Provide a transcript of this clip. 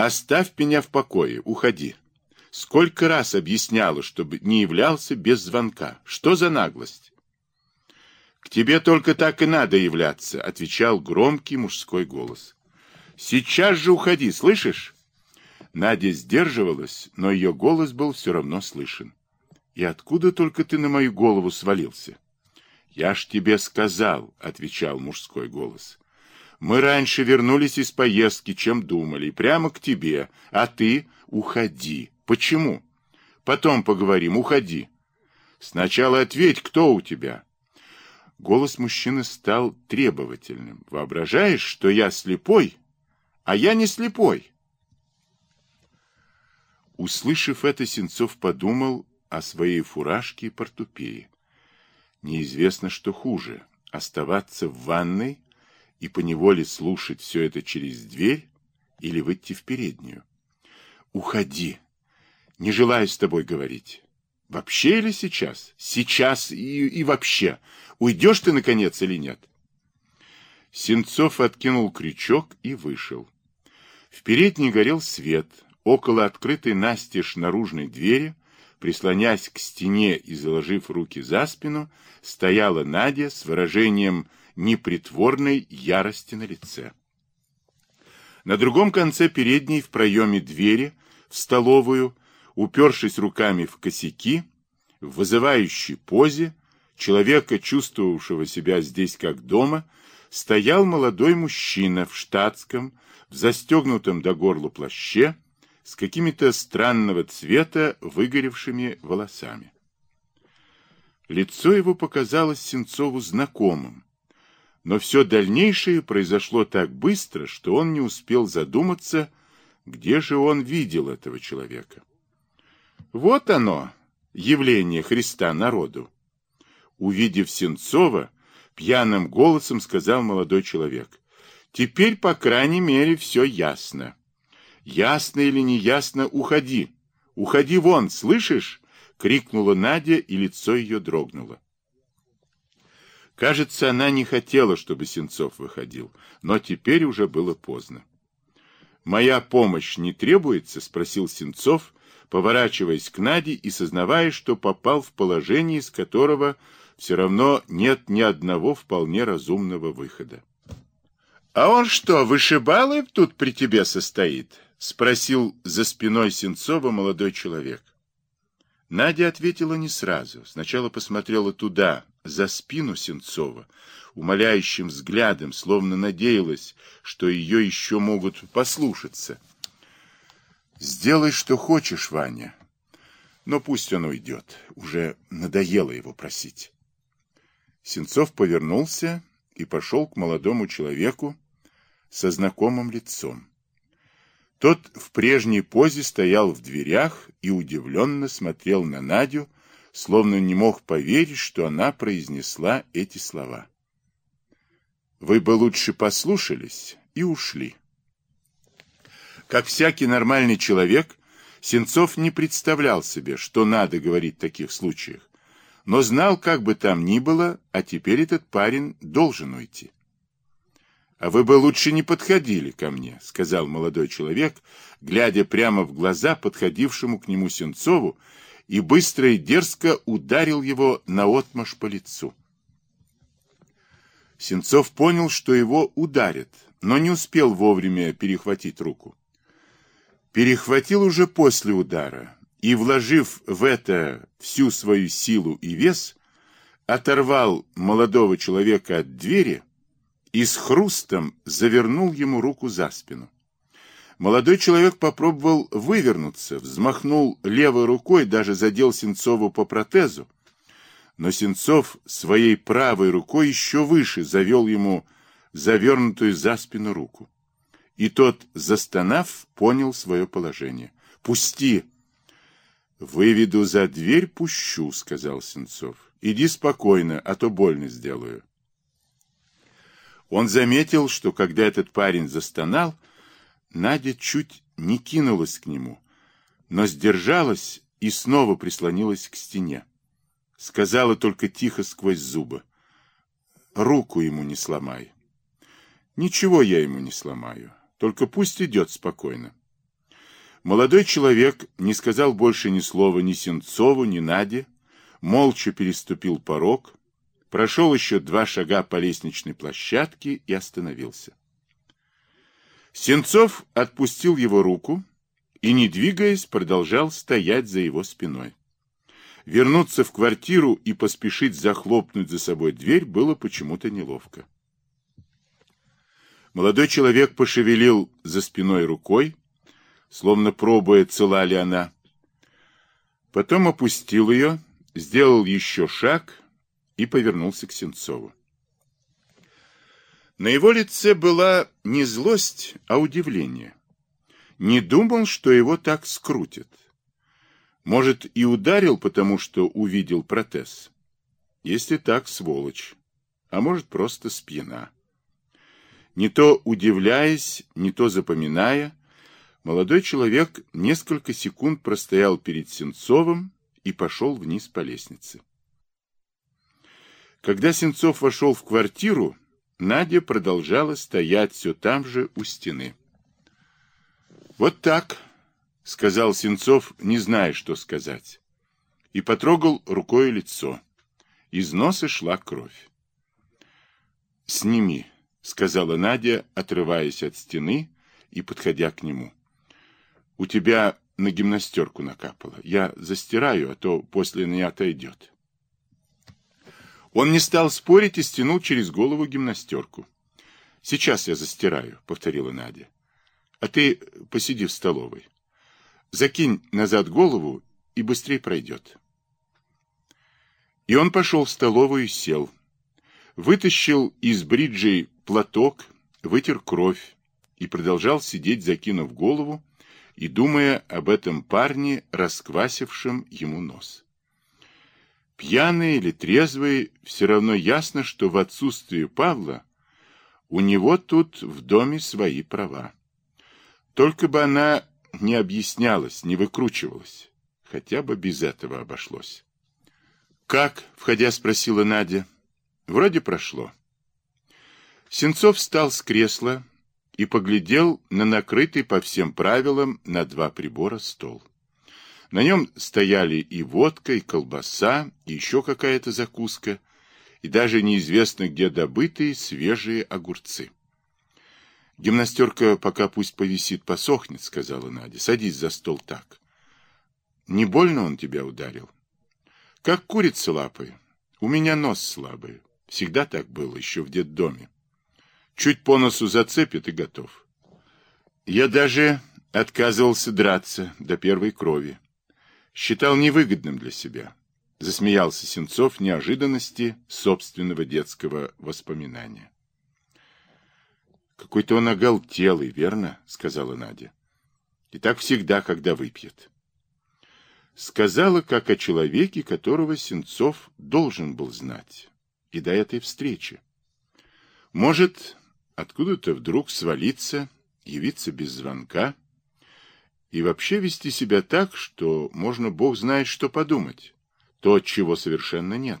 Оставь меня в покое, уходи. Сколько раз объясняла, чтобы не являлся без звонка. Что за наглость? К тебе только так и надо являться, отвечал громкий мужской голос. Сейчас же уходи, слышишь? Надя сдерживалась, но ее голос был все равно слышен. И откуда только ты на мою голову свалился? Я ж тебе сказал, отвечал мужской голос. Мы раньше вернулись из поездки, чем думали, прямо к тебе, а ты уходи. Почему? Потом поговорим, уходи. Сначала ответь, кто у тебя? Голос мужчины стал требовательным. Воображаешь, что я слепой? А я не слепой. Услышав это, Сенцов подумал о своей фуражке и портупее. Неизвестно, что хуже — оставаться в ванной и поневоле слушать все это через дверь или выйти в переднюю. Уходи. Не желаю с тобой говорить. Вообще или сейчас? Сейчас и, и вообще. Уйдешь ты, наконец, или нет? Сенцов откинул крючок и вышел. В передней горел свет. Около открытой настежь наружной двери, прислонясь к стене и заложив руки за спину, стояла Надя с выражением непритворной ярости на лице. На другом конце передней в проеме двери в столовую, упершись руками в косяки, в вызывающей позе, человека, чувствовавшего себя здесь как дома, стоял молодой мужчина в штатском, в застегнутом до горла плаще, с какими-то странного цвета выгоревшими волосами. Лицо его показалось Сенцову знакомым, но все дальнейшее произошло так быстро, что он не успел задуматься, где же он видел этого человека. Вот оно, явление Христа народу. Увидев Сенцова, пьяным голосом сказал молодой человек. Теперь, по крайней мере, все ясно. Ясно или не ясно, уходи. Уходи вон, слышишь? Крикнула Надя, и лицо ее дрогнуло. Кажется, она не хотела, чтобы Сенцов выходил, но теперь уже было поздно. «Моя помощь не требуется?» — спросил Сенцов, поворачиваясь к Наде и сознавая, что попал в положение, из которого все равно нет ни одного вполне разумного выхода. «А он что, вышибалый тут при тебе состоит?» — спросил за спиной Сенцова молодой человек. Надя ответила не сразу. Сначала посмотрела туда, за спину Сенцова, умоляющим взглядом, словно надеялась, что ее еще могут послушаться. «Сделай, что хочешь, Ваня, но пусть он уйдет. Уже надоело его просить». Сенцов повернулся и пошел к молодому человеку со знакомым лицом. Тот в прежней позе стоял в дверях и удивленно смотрел на Надю, словно не мог поверить, что она произнесла эти слова. «Вы бы лучше послушались и ушли». Как всякий нормальный человек, Сенцов не представлял себе, что надо говорить в таких случаях, но знал, как бы там ни было, а теперь этот парень должен уйти. «А вы бы лучше не подходили ко мне», — сказал молодой человек, глядя прямо в глаза подходившему к нему Сенцову, и быстро и дерзко ударил его наотмашь по лицу. Сенцов понял, что его ударят, но не успел вовремя перехватить руку. Перехватил уже после удара и, вложив в это всю свою силу и вес, оторвал молодого человека от двери, и с хрустом завернул ему руку за спину. Молодой человек попробовал вывернуться, взмахнул левой рукой, даже задел Сенцову по протезу, но Сенцов своей правой рукой еще выше завел ему завернутую за спину руку. И тот, застонав, понял свое положение. «Пусти!» «Выведу за дверь, пущу», — сказал Сенцов. «Иди спокойно, а то больно сделаю». Он заметил, что когда этот парень застонал, Надя чуть не кинулась к нему, но сдержалась и снова прислонилась к стене. Сказала только тихо сквозь зубы. «Руку ему не сломай». «Ничего я ему не сломаю, только пусть идет спокойно». Молодой человек не сказал больше ни слова ни Сенцову, ни Наде, молча переступил порог, прошел еще два шага по лестничной площадке и остановился. Сенцов отпустил его руку и, не двигаясь, продолжал стоять за его спиной. Вернуться в квартиру и поспешить захлопнуть за собой дверь было почему-то неловко. Молодой человек пошевелил за спиной рукой, словно пробуя, цела ли она. Потом опустил ее, сделал еще шаг и повернулся к Сенцову. На его лице была не злость, а удивление. Не думал, что его так скрутят. Может, и ударил, потому что увидел протез. Если так, сволочь. А может, просто спьяна. Не то удивляясь, не то запоминая, молодой человек несколько секунд простоял перед Сенцовым и пошел вниз по лестнице. Когда Сенцов вошел в квартиру, Надя продолжала стоять все там же у стены. «Вот так», — сказал Сенцов, не зная, что сказать, и потрогал рукой лицо. Из носа шла кровь. «Сними», — сказала Надя, отрываясь от стены и подходя к нему. «У тебя на гимнастерку накапало. Я застираю, а то после не отойдет». Он не стал спорить и стянул через голову гимнастерку. «Сейчас я застираю», — повторила Надя. «А ты посиди в столовой. Закинь назад голову, и быстрее пройдет». И он пошел в столовую и сел. Вытащил из бриджей платок, вытер кровь и продолжал сидеть, закинув голову и думая об этом парне, расквасившем ему нос. Пьяный или трезвый, все равно ясно, что в отсутствие Павла у него тут в доме свои права. Только бы она не объяснялась, не выкручивалась. Хотя бы без этого обошлось. «Как?» — входя спросила Надя. «Вроде прошло». Сенцов встал с кресла и поглядел на накрытый по всем правилам на два прибора стол. На нем стояли и водка, и колбаса, и еще какая-то закуска, и даже неизвестно где добытые свежие огурцы. «Гимнастерка пока пусть повисит, посохнет», — сказала Надя. «Садись за стол так». «Не больно он тебя ударил?» «Как курица лапой. У меня нос слабый. Всегда так было, еще в детдоме. Чуть по носу зацепит и готов. Я даже отказывался драться до первой крови. Считал невыгодным для себя. Засмеялся Сенцов неожиданности собственного детского воспоминания. «Какой-то он оголтелый, верно?» — сказала Надя. «И так всегда, когда выпьет». Сказала, как о человеке, которого Сенцов должен был знать. И до этой встречи. Может, откуда-то вдруг свалиться, явиться без звонка и вообще вести себя так, что можно бог знает что подумать, то, чего совершенно нет.